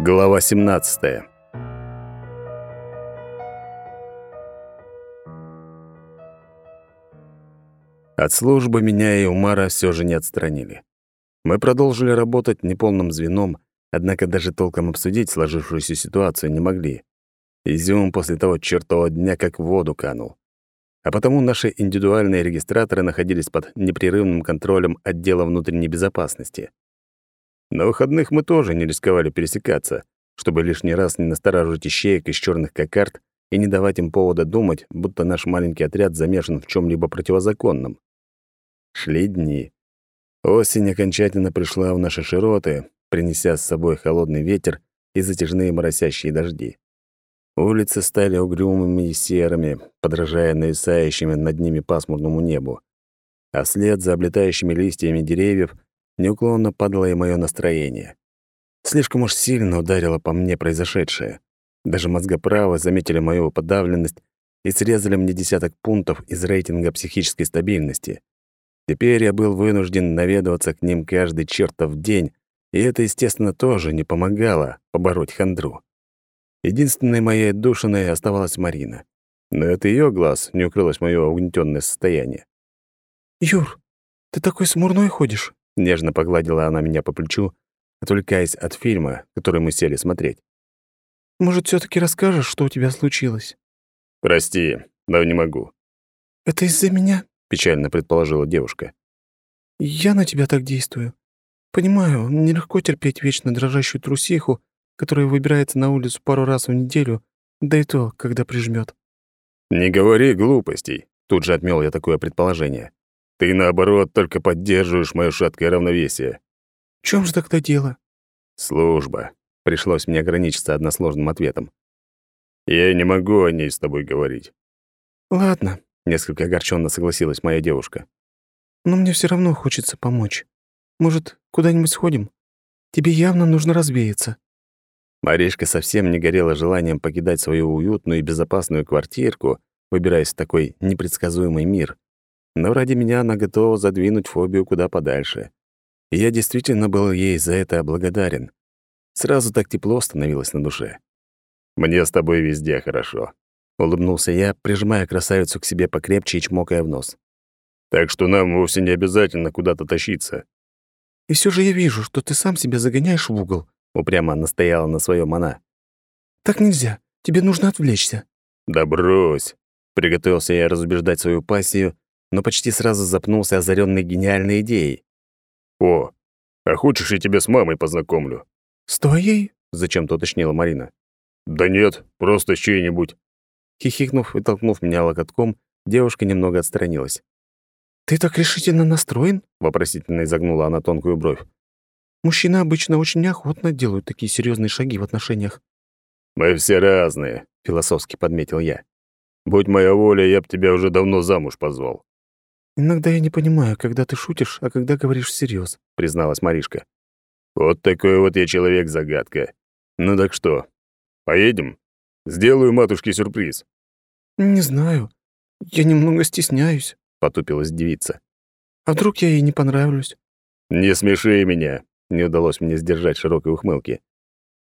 Глава 17. От службы меня и Умара все же не отстранили. Мы продолжили работать неполным звеном, однако даже толком обсудить сложившуюся ситуацию не могли. Изюм после того чертового дня как в воду канул. А потому наши индивидуальные регистраторы находились под непрерывным контролем отдела внутренней безопасности. На выходных мы тоже не рисковали пересекаться, чтобы лишний раз не настораживать ищеек из черных кокард и не давать им повода думать, будто наш маленький отряд замешан в чем либо противозаконном. Шли дни. Осень окончательно пришла в наши широты, принеся с собой холодный ветер и затяжные моросящие дожди. Улицы стали угрюмыми и серыми, подражая нависающими над ними пасмурному небу. А вслед за облетающими листьями деревьев неуклонно падало и мое настроение. Слишком уж сильно ударило по мне произошедшее. Даже мозгоправы заметили мою подавленность и срезали мне десяток пунктов из рейтинга психической стабильности. Теперь я был вынужден наведываться к ним каждый чертов день, и это, естественно, тоже не помогало побороть хандру. Единственной моей отдушиной оставалась Марина. Но это ее глаз не укрылось мое угнетенное состояние. «Юр, ты такой смурной ходишь?» Нежно погладила она меня по плечу, отвлекаясь от фильма, который мы сели смотреть. «Может, все таки расскажешь, что у тебя случилось?» «Прости, но не могу». «Это из-за меня?» — печально предположила девушка. «Я на тебя так действую. Понимаю, нелегко терпеть вечно дрожащую трусиху, которая выбирается на улицу пару раз в неделю, да и то, когда прижмет. «Не говори глупостей», — тут же отмел я такое предположение. Ты, наоборот, только поддерживаешь моё шаткое равновесие. В чём же тогда дело? Служба. Пришлось мне ограничиться односложным ответом. Я не могу о ней с тобой говорить. Ладно, несколько огорченно согласилась моя девушка. Но мне всё равно хочется помочь. Может, куда-нибудь сходим? Тебе явно нужно развеяться. Маришка совсем не горела желанием покидать свою уютную и безопасную квартирку, выбираясь в такой непредсказуемый мир но ради меня она готова задвинуть фобию куда подальше. И я действительно был ей за это благодарен. Сразу так тепло становилось на душе. «Мне с тобой везде хорошо», — улыбнулся я, прижимая красавицу к себе покрепче и чмокая в нос. «Так что нам вовсе не обязательно куда-то тащиться». «И все же я вижу, что ты сам себя загоняешь в угол», — упрямо настояла на своем она. «Так нельзя. Тебе нужно отвлечься». «Да брось!» — приготовился я разубеждать свою пассию, но почти сразу запнулся озаренный гениальной идеей. «О, а хочешь, я тебя с мамой познакомлю?» «С твоей?» — зачем-то уточнила Марина. «Да нет, просто с чьей-нибудь». Хихикнув и толкнув меня локотком, девушка немного отстранилась. «Ты так решительно настроен?» — вопросительно изогнула она тонкую бровь. «Мужчины обычно очень неохотно делают такие серьезные шаги в отношениях». «Мы все разные», — философски подметил я. «Будь моя воля, я б тебя уже давно замуж позвал». «Иногда я не понимаю, когда ты шутишь, а когда говоришь всерьез, призналась Маришка. «Вот такой вот я человек-загадка. Ну так что, поедем? Сделаю матушке сюрприз». «Не знаю. Я немного стесняюсь», — потупилась девица. «А вдруг я ей не понравлюсь?» «Не смеши меня», — не удалось мне сдержать широкой ухмылки.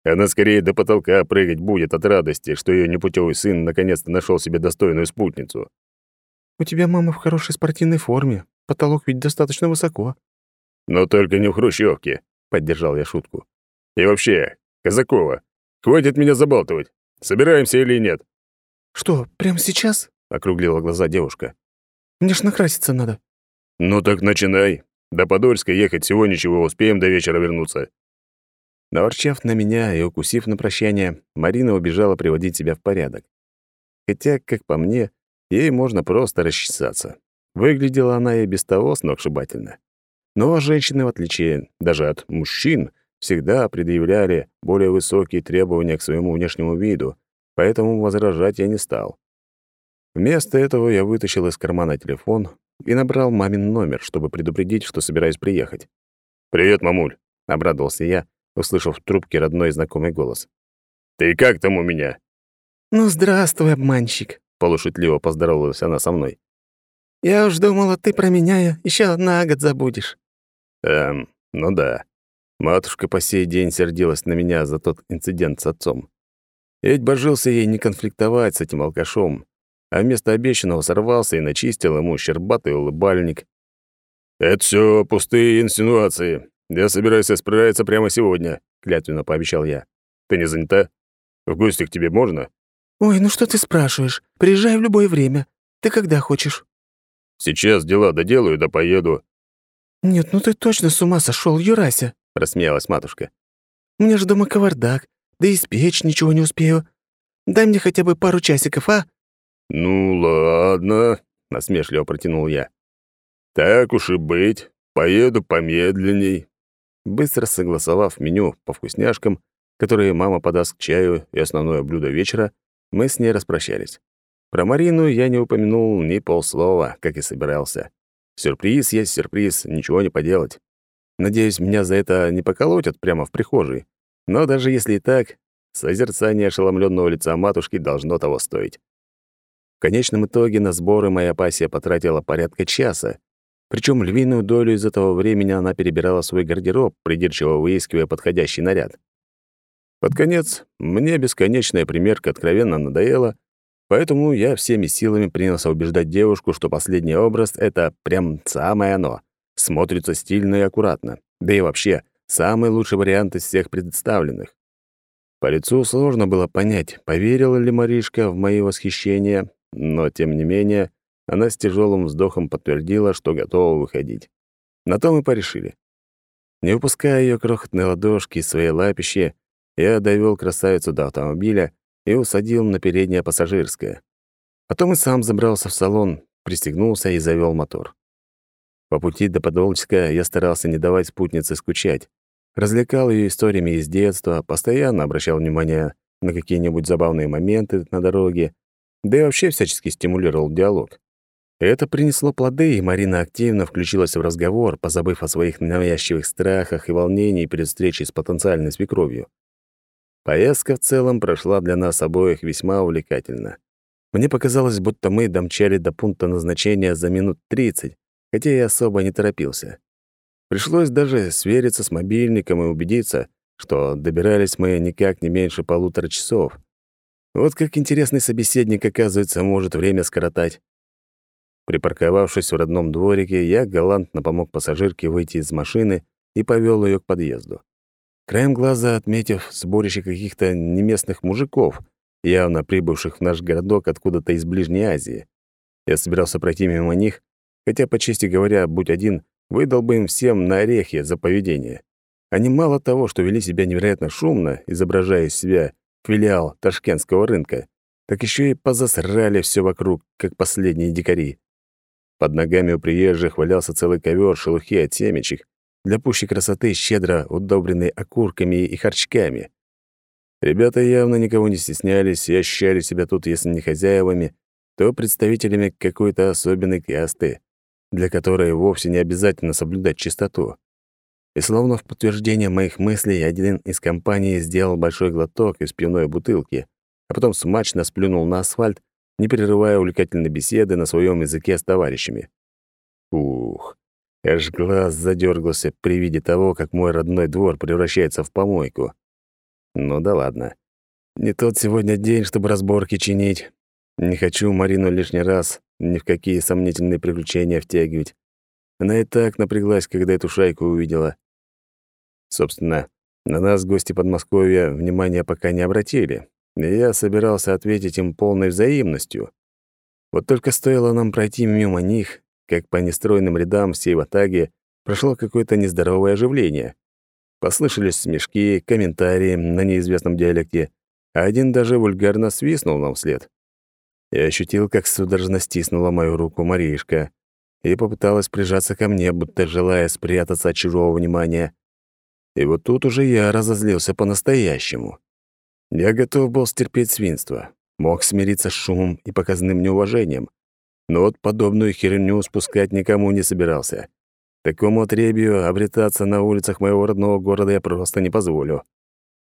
Она скорее до потолка прыгать будет от радости, что ее непутевый сын наконец-то нашел себе достойную спутницу. «У тебя мама в хорошей спортивной форме. Потолок ведь достаточно высоко». «Но только не в хрущевке», — поддержал я шутку. «И вообще, Казакова, хватит меня забалтывать. Собираемся или нет?» «Что, прямо сейчас?» — округлила глаза девушка. «Мне ж накраситься надо». «Ну так начинай. До Подольска ехать всего ничего, успеем до вечера вернуться». Наворчав на меня и укусив на прощание, Марина убежала приводить себя в порядок. Хотя, как по мне, Ей можно просто расчесаться. Выглядела она и без того сногсшибательно. Но женщины, в отличие даже от мужчин, всегда предъявляли более высокие требования к своему внешнему виду, поэтому возражать я не стал. Вместо этого я вытащил из кармана телефон и набрал мамин номер, чтобы предупредить, что собираюсь приехать. «Привет, мамуль», — обрадовался я, услышав в трубке родной знакомый голос. «Ты как там у меня?» «Ну, здравствуй, обманщик», полушутливо поздоровалась она со мной. «Я уж думала, ты про меня еще на год забудешь». «Эм, ну да. Матушка по сей день сердилась на меня за тот инцидент с отцом. Ведь божился ей не конфликтовать с этим алкашом, а вместо обещанного сорвался и начистил ему щербатый улыбальник. «Это все пустые инсинуации. Я собираюсь исправиться прямо сегодня», — клятвенно пообещал я. «Ты не занята? В гости к тебе можно?» «Ой, ну что ты спрашиваешь? Приезжай в любое время. Ты когда хочешь?» «Сейчас дела доделаю, да поеду». «Нет, ну ты точно с ума сошел, Юрася!» — рассмеялась матушка. «У меня же дома кавардак, да и спечь ничего не успею. Дай мне хотя бы пару часиков, а?» «Ну ладно», — насмешливо протянул я. «Так уж и быть, поеду помедленней». Быстро согласовав меню по вкусняшкам, которые мама подаст к чаю и основное блюдо вечера, мы с ней распрощались. Про Марину я не упомянул ни полслова, как и собирался. Сюрприз есть сюрприз, ничего не поделать. Надеюсь, меня за это не поколотят прямо в прихожей. Но даже если и так, созерцание ошеломленного лица матушки должно того стоить. В конечном итоге на сборы моя пассия потратила порядка часа, причем львиную долю из этого времени она перебирала свой гардероб, придирчиво выискивая подходящий наряд. Под конец мне бесконечная примерка откровенно надоела, поэтому я всеми силами принялся убеждать девушку, что последний образ — это прям самое оно. Смотрится стильно и аккуратно. Да и вообще, самый лучший вариант из всех представленных. По лицу сложно было понять, поверила ли Маришка в мои восхищения, но, тем не менее, она с тяжелым вздохом подтвердила, что готова выходить. На то мы порешили. Не выпуская ее крохотные ладошки из своей лапищи, я довел красавицу до автомобиля и усадил на переднее пассажирское. Потом и сам забрался в салон, пристегнулся и завел мотор. По пути до Подолчска я старался не давать спутнице скучать. Развлекал ее историями из детства, постоянно обращал внимание на какие-нибудь забавные моменты на дороге, да и вообще всячески стимулировал диалог. Это принесло плоды, и Марина активно включилась в разговор, позабыв о своих навязчивых страхах и волнении перед встречей с потенциальной свекровью. Поездка в целом прошла для нас обоих весьма увлекательно. Мне показалось, будто мы домчали до пункта назначения за минут 30, хотя я особо не торопился. Пришлось даже свериться с мобильником и убедиться, что добирались мы никак не меньше полутора часов. Вот как интересный собеседник, оказывается, может время скоротать. Припарковавшись в родном дворике, я галантно помог пассажирке выйти из машины и повел ее к подъезду краем глаза отметив сборище каких-то неместных мужиков, явно прибывших в наш городок откуда-то из Ближней Азии. Я собирался пройти мимо них, хотя, по чести говоря, будь один, выдал бы им всем на орехи за поведение. Они мало того, что вели себя невероятно шумно, изображая из себя филиал ташкентского рынка, так еще и позасрали все вокруг, как последние дикари. Под ногами у приезжих валялся целый ковер шелухи от семечек, для пущей красоты щедро удобренный окурками и харчками. Ребята явно никого не стеснялись и ощущали себя тут, если не хозяевами, то представителями какой-то особенной касты, для которой вовсе не обязательно соблюдать чистоту. И словно в подтверждение моих мыслей, один из компаний сделал большой глоток из пивной бутылки, а потом смачно сплюнул на асфальт, не прерывая увлекательной беседы на своем языке с товарищами. Аж глаз задергался при виде того, как мой родной двор превращается в помойку. Ну да ладно. Не тот сегодня день, чтобы разборки чинить. Не хочу Марину лишний раз ни в какие сомнительные приключения втягивать. Она и так напряглась, когда эту шайку увидела. Собственно, на нас гости Подмосковья внимания пока не обратили, я собирался ответить им полной взаимностью. Вот только стоило нам пройти мимо них, как по нестройным рядам всей ватаги прошло какое-то нездоровое оживление. Послышались смешки, комментарии на неизвестном диалекте, а один даже вульгарно свистнул нам вслед. Я ощутил, как судорожно стиснула мою руку Маришка и попыталась прижаться ко мне, будто желая спрятаться от чужого внимания. И вот тут уже я разозлился по-настоящему. Я готов был стерпеть свинство, мог смириться с шумом и показанным неуважением, но вот подобную херню спускать никому не собирался. Такому отребью обретаться на улицах моего родного города я просто не позволю.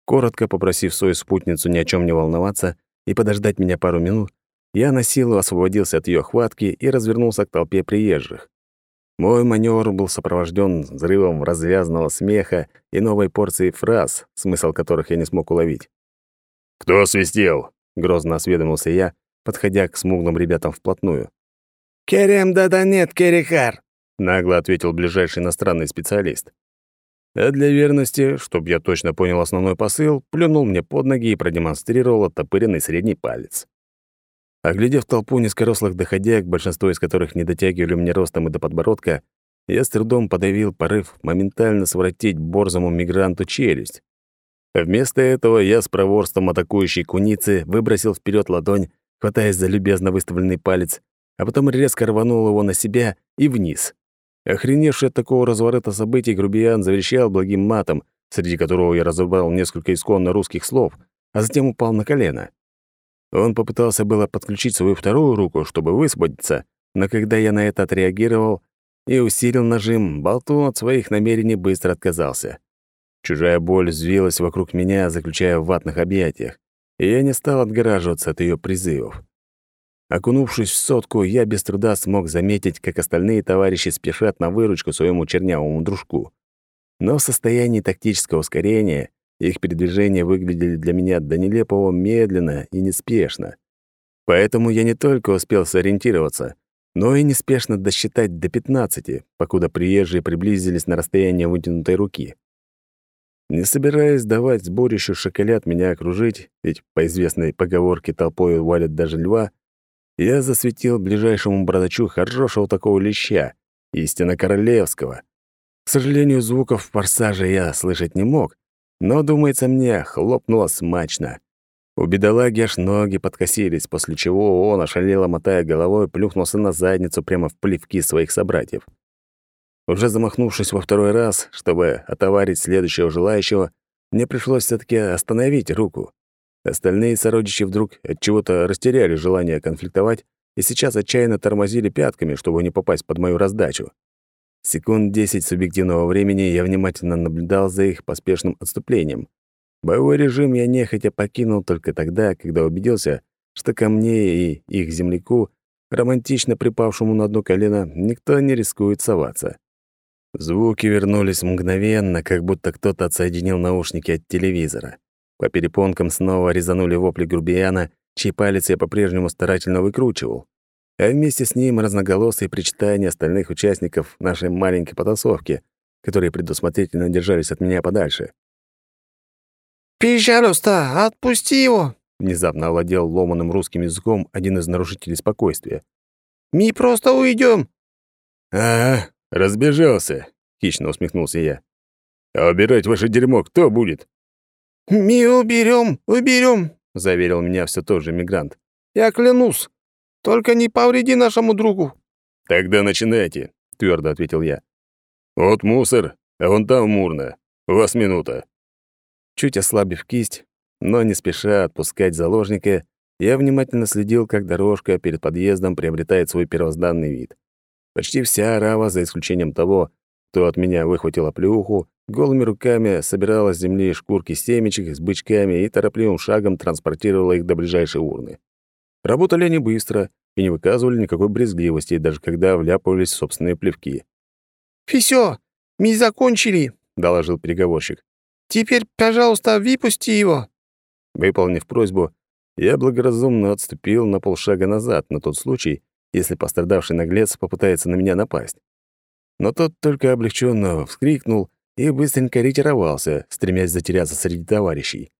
Коротко попросив свою спутницу ни о чем не волноваться и подождать меня пару минут, я на силу освободился от ее хватки и развернулся к толпе приезжих. Мой маневр был сопровожден взрывом развязанного смеха и новой порцией фраз, смысл которых я не смог уловить. «Кто свистел?» — грозно осведомился я, подходя к смуглым ребятам вплотную. «Керем да-да нет, Керихар!» — нагло ответил ближайший иностранный специалист. А для верности, чтобы я точно понял основной посыл, плюнул мне под ноги и продемонстрировал оттопыренный средний палец. Оглядев толпу низкорослых доходяг, большинство из которых не дотягивали мне ростом и до подбородка, я с трудом подавил порыв моментально своротить борзому мигранту челюсть. Вместо этого я с проворством атакующей куницы выбросил вперед ладонь, хватаясь за любезно выставленный палец, а потом резко рванул его на себя и вниз. Охреневший от такого разворота событий грубиян заверещал благим матом, среди которого я разобрал несколько исконно русских слов, а затем упал на колено. Он попытался было подключить свою вторую руку, чтобы высвободиться, но когда я на это отреагировал и усилил нажим, болтун от своих намерений быстро отказался. Чужая боль взвилась вокруг меня, заключая в ватных объятиях, и я не стал отгораживаться от ее призывов. Окунувшись в сотку, я без труда смог заметить, как остальные товарищи спешат на выручку своему чернявому дружку. Но в состоянии тактического ускорения их передвижения выглядели для меня до нелепого медленно и неспешно. Поэтому я не только успел сориентироваться, но и неспешно досчитать до 15, покуда приезжие приблизились на расстояние вытянутой руки. Не собираясь давать сборищу шоколад меня окружить, ведь по известной поговорке толпой валят даже льва, я засветил ближайшему бородачу хорошего такого леща, истинно королевского. К сожалению, звуков форсажа я слышать не мог, но, думается мне, хлопнуло смачно. У бедолаги аж ноги подкосились, после чего он, ошалело мотая головой, плюхнулся на задницу прямо в плевки своих собратьев. Уже замахнувшись во второй раз, чтобы отоварить следующего желающего, мне пришлось все таки остановить руку. Остальные сородичи вдруг от чего-то растеряли желание конфликтовать и сейчас отчаянно тормозили пятками, чтобы не попасть под мою раздачу. Секунд десять субъективного времени я внимательно наблюдал за их поспешным отступлением. Боевой режим я нехотя покинул только тогда, когда убедился, что ко мне и их земляку, романтично припавшему на одно колено, никто не рискует соваться. Звуки вернулись мгновенно, как будто кто-то отсоединил наушники от телевизора. По перепонкам снова резанули вопли грубияна, чей палец я по-прежнему старательно выкручивал а вместе с ним разноголосые причитания остальных участников нашей маленькой потасовки, которые предусмотрительно держались от меня подальше. «Пожалуйста, отпусти его!» — внезапно овладел ломаным русским языком один из нарушителей спокойствия. «Мы просто уйдем!» «Ага, разбежался!» — хищно усмехнулся я. «А убирать ваше дерьмо кто будет?» «Мы уберем, уберем!» — заверил меня все тот же мигрант. «Я клянусь!» Только не повреди нашему другу». «Тогда начинайте», — твердо ответил я. «Вот мусор, а вон там мурно. У вас минута». Чуть ослабив кисть, но не спеша отпускать заложника, я внимательно следил, как дорожка перед подъездом приобретает свой первозданный вид. Почти вся арава, за исключением того, кто от меня выхватил плюху, голыми руками собирала с земли шкурки семечек с бычками и торопливым шагом транспортировала их до ближайшей урны. Работали они быстро и не выказывали никакой брезгливости, даже когда вляпывались в собственные плевки. «Всё, мы закончили», — доложил переговорщик. «Теперь, пожалуйста, выпусти его». Выполнив просьбу, я благоразумно отступил на полшага назад на тот случай, если пострадавший наглец попытается на меня напасть. Но тот только облегченно вскрикнул и быстренько ретировался, стремясь затеряться среди товарищей.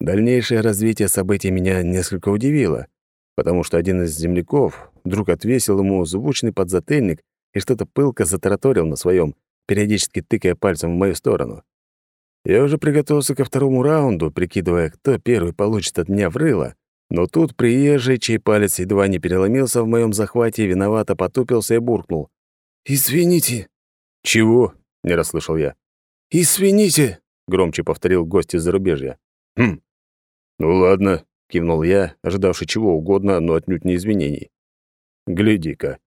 Дальнейшее развитие событий меня несколько удивило потому что один из земляков вдруг отвесил ему звучный подзатыльник и что-то пылко затараторил на своем, периодически тыкая пальцем в мою сторону. Я уже приготовился ко второму раунду, прикидывая, кто первый получит от меня в рыло, но тут приезжий, чей палец едва не переломился в моем захвате, виновато потупился и буркнул. «Извините». «Чего?» — не расслышал я. «Извините», — громче повторил гость из зарубежья. «Хм. Ну ладно, кивнул я, ожидавший чего угодно, но отнюдь не извинений. Гляди-ка.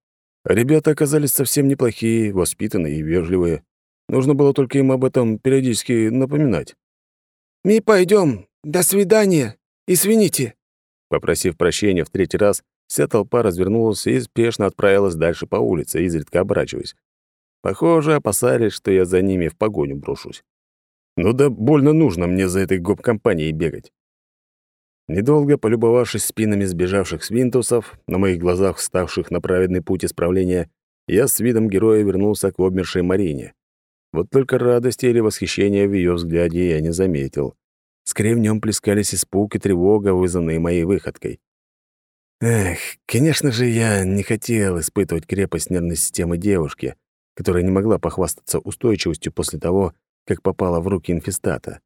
Ребята оказались совсем неплохие, воспитанные и вежливые. Нужно было только им об этом периодически напоминать. «Мы пойдем. До свидания. Извините». Попросив прощения в третий раз, вся толпа развернулась и спешно отправилась дальше по улице, изредка оборачиваясь. Похоже, опасались, что я за ними в погоню брошусь. Ну да больно нужно мне за этой гоп-компанией бегать. Недолго полюбовавшись спинами сбежавших свинтусов, на моих глазах вставших на праведный путь исправления, я с видом героя вернулся к обмершей Марине. Вот только радости или восхищения в ее взгляде я не заметил. Скорее в нем плескались испуг и тревога, вызванные моей выходкой. Эх, конечно же, я не хотел испытывать крепость нервной системы девушки, которая не могла похвастаться устойчивостью после того, как попала в руки инфестата.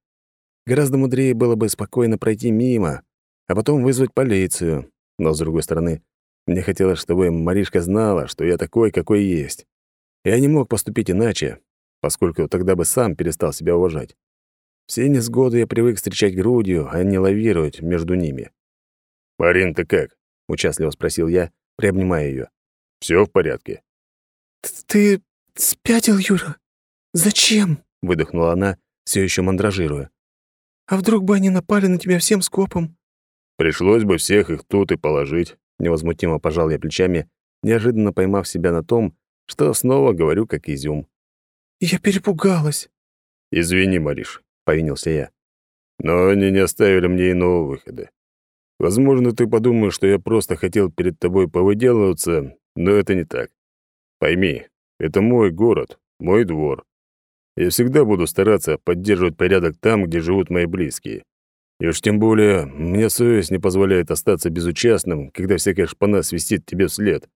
Гораздо мудрее было бы спокойно пройти мимо, а потом вызвать полицию. Но, с другой стороны, мне хотелось, чтобы Маришка знала, что я такой, какой есть. Я не мог поступить иначе, поскольку тогда бы сам перестал себя уважать. Все несгоды я привык встречать грудью, а не лавировать между ними. «Марин, ты как?» — участливо спросил я, приобнимая ее. Все в порядке?» «Ты спятил, Юра? Зачем?» — выдохнула она, все еще мандражируя. «А вдруг бы они напали на тебя всем скопом?» «Пришлось бы всех их тут и положить», — невозмутимо пожал я плечами, неожиданно поймав себя на том, что снова говорю как изюм. «Я перепугалась». «Извини, Мариш», — повинился я. «Но они не оставили мне иного выхода. Возможно, ты подумаешь, что я просто хотел перед тобой повыделываться, но это не так. Пойми, это мой город, мой двор. Я всегда буду стараться поддерживать порядок там, где живут мои близкие. И уж тем более, мне совесть не позволяет остаться безучастным, когда всякая шпана свистит тебе вслед».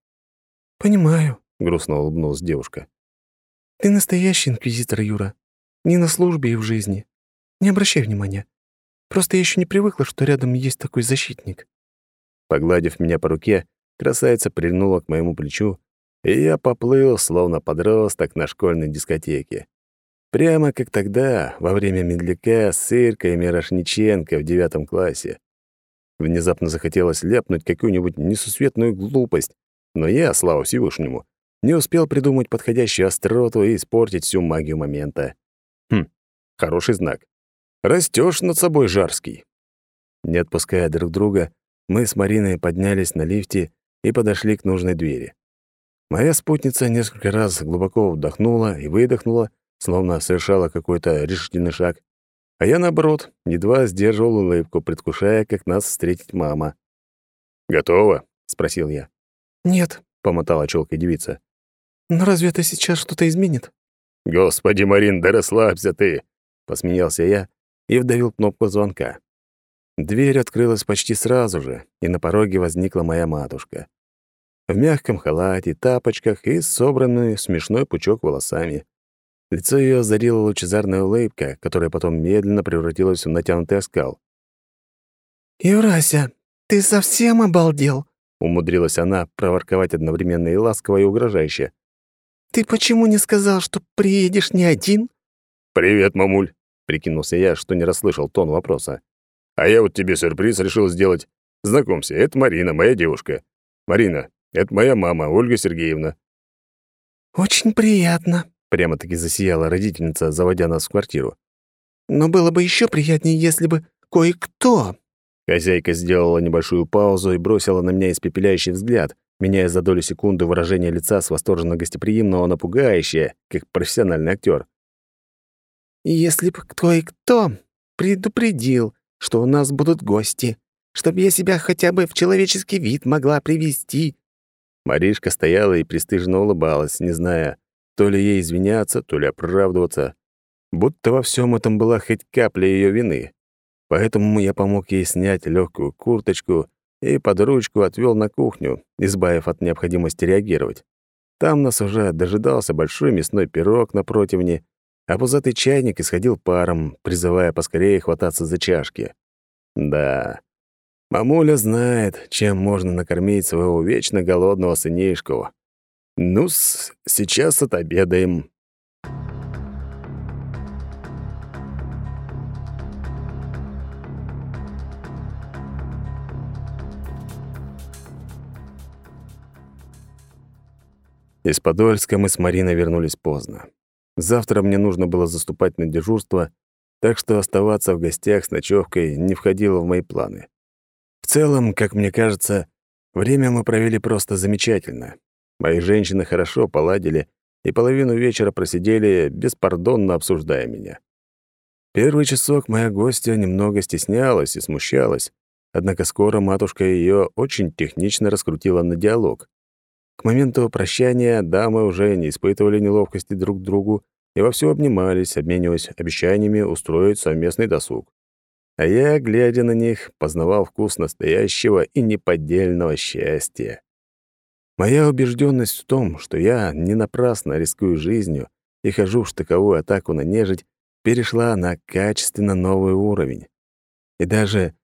«Понимаю», — грустно улыбнулась девушка. «Ты настоящий инквизитор, Юра. Не на службе и в жизни. Не обращай внимания. Просто я еще не привыкла, что рядом есть такой защитник». Погладив меня по руке, красавица прильнула к моему плечу, и я поплыл, словно подросток на школьной дискотеке. Прямо как тогда, во время медляка с Иркой Мирошниченко в девятом классе. Внезапно захотелось ляпнуть какую-нибудь несусветную глупость, но я, слава Всевышнему, не успел придумать подходящую остроту и испортить всю магию момента. Хм, хороший знак. Растёшь над собой, Жарский. Не отпуская друг друга, мы с Мариной поднялись на лифте и подошли к нужной двери. Моя спутница несколько раз глубоко вдохнула и выдохнула, словно совершала какой-то решительный шаг. А я, наоборот, едва сдерживал улыбку, предвкушая, как нас встретит мама. «Готово?» — спросил я. «Нет», — помотала челкой девица. «Но разве это сейчас что-то изменит?» «Господи, Марин, да расслабься ты!» — посмеялся я и вдавил кнопку звонка. Дверь открылась почти сразу же, и на пороге возникла моя матушка. В мягком халате, тапочках и собранный смешной пучок волосами. Лицо ее озарила лучезарная улыбка, которая потом медленно превратилась в натянутый оскал. «Юрася, ты совсем обалдел?» — умудрилась она проворковать одновременно и ласково, и угрожающе. «Ты почему не сказал, что приедешь не один?» «Привет, мамуль!» — прикинулся я, что не расслышал тон вопроса. «А я вот тебе сюрприз решил сделать. Знакомься, это Марина, моя девушка. Марина, это моя мама, Ольга Сергеевна». «Очень приятно», Прямо-таки засияла родительница, заводя нас в квартиру. «Но было бы еще приятнее, если бы кое-кто...» Хозяйка сделала небольшую паузу и бросила на меня испепеляющий взгляд, меняя за долю секунды выражение лица с восторженно гостеприимного на пугающее, как профессиональный актер. «Если бы кое-кто предупредил, что у нас будут гости, чтобы я себя хотя бы в человеческий вид могла привести. Маришка стояла и пристыженно улыбалась, не зная, то ли ей извиняться, то ли оправдываться. Будто во всем этом была хоть капля ее вины. Поэтому я помог ей снять легкую курточку и под ручку отвел на кухню, избавив от необходимости реагировать. Там нас уже дожидался большой мясной пирог на противне, а пузатый чайник исходил паром, призывая поскорее хвататься за чашки. Да, мамуля знает, чем можно накормить своего вечно голодного сынишку. Ну-с, сейчас отобедаем. Из Подольска мы с Мариной вернулись поздно. Завтра мне нужно было заступать на дежурство, так что оставаться в гостях с ночевкой не входило в мои планы. В целом, как мне кажется, время мы провели просто замечательно. Мои женщины хорошо поладили и половину вечера просидели, беспардонно обсуждая меня. Первый часок моя гостья немного стеснялась и смущалась, однако скоро матушка ее очень технично раскрутила на диалог. К моменту прощания дамы уже не испытывали неловкости друг к другу и вовсю обнимались, обмениваясь обещаниями устроить совместный досуг. А я, глядя на них, познавал вкус настоящего и неподдельного счастья. Моя убежденность в том, что я не напрасно рискую жизнью и хожу в штыковую атаку на нежить, перешла на качественно новый уровень. И даже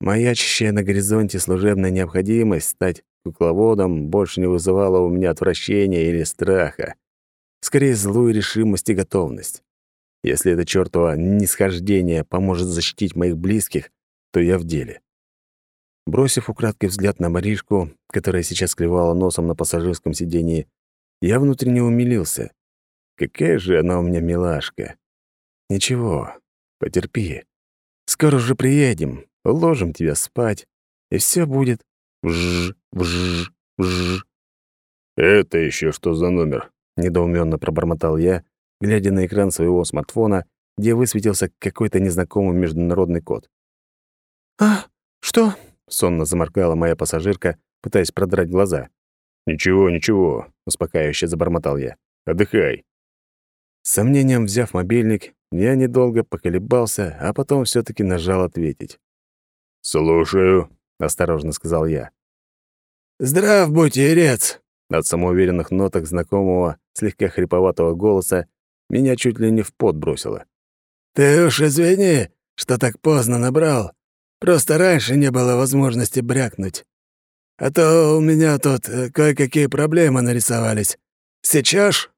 маячащая на горизонте служебная необходимость стать кукловодом больше не вызывала у меня отвращения или страха. Скорее, злую решимость и готовность. Если это чёртово нисхождение поможет защитить моих близких, то я в деле. Бросив украдкой взгляд на Маришку, которая сейчас клевала носом на пассажирском сидении, я внутренне умилился. Какая же она у меня милашка. Ничего, потерпи. Скоро уже приедем, уложим тебя спать, и все будет вжж, вжж, вжж. «Это еще что за номер?» — недоуменно пробормотал я, глядя на экран своего смартфона, где высветился какой-то незнакомый международный код. «А, что?» — сонно заморгала моя пассажирка, пытаясь продрать глаза. «Ничего, ничего», — успокаивающе забормотал я. «Отдыхай». С сомнением взяв мобильник, я недолго поколебался, а потом все таки нажал ответить. «Слушаю», — осторожно сказал я. «Здрав будь, Ирец!» От самоуверенных ноток знакомого, слегка хриповатого голоса меня чуть ли не в пот бросило. «Ты уж извини, что так поздно набрал. Просто раньше не было возможности брякнуть. А то у меня тут э, кое-какие проблемы нарисовались. Сейчас?»